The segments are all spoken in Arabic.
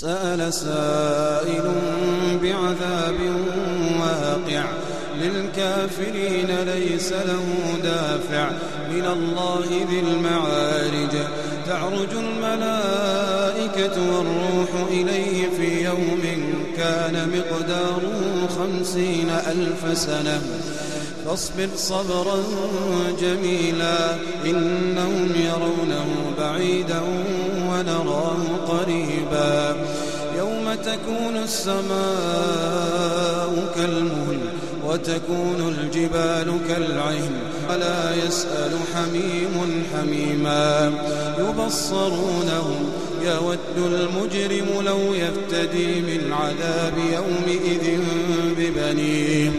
سأل سائل بعذاب واقع للكافرين ليس له دافع من الله ذي المعارج. تعرج الملائكة والروح إليه في يوم كان مقداره خمسين ألف سنة. فاصبر صبرا جميلا إنهم يرونه بعيدا ونراه قريبا. يوم تكون السماء كالمهل وتكون الجبال كالعهن ولا يسأل حميم حميما يبصرونهم يود المجرم لو يفتدي من عذاب يومئذ ببنيه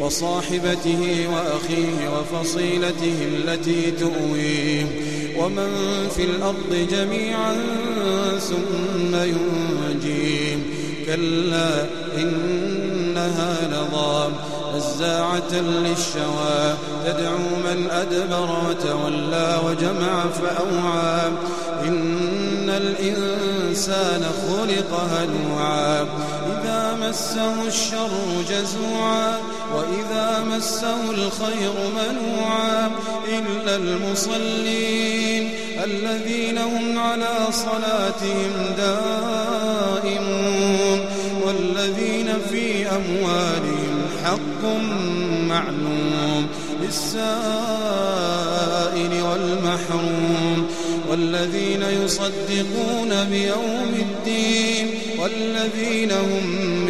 وصاحبته وأخيه وفصيلته التي تؤويه ومن في الأرض جميعا ثم ينجيه كلا إنها لظى نزاعة للشوى. تدعو من أدبر وتولى وجمع فأوعى. إن الإنسان خلق هلوعا. مسه الشر جزوعا وإذا مسه الخير منوعا إلا المصلين الذين هم على صلاتهم دائمون والذين في أموالهم حق معلوم للسائل والمحروم والذين يصدقون بيوم الدين والذين هم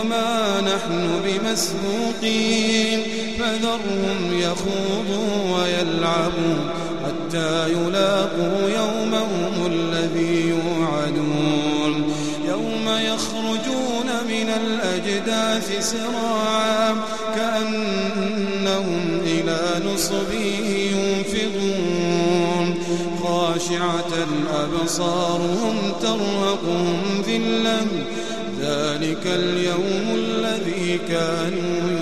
وما نحن بمسبوقين فذرهم يخوضوا ويلعبوا حتى يلاقوا يومهم الذي يوعدون. يوم يخرجون من الأجداث سراعا كأنهم إلى نصب ينفضون. خاشعة أبصارهم ترهقهم ذلة ذلك اليوم الذي كانوا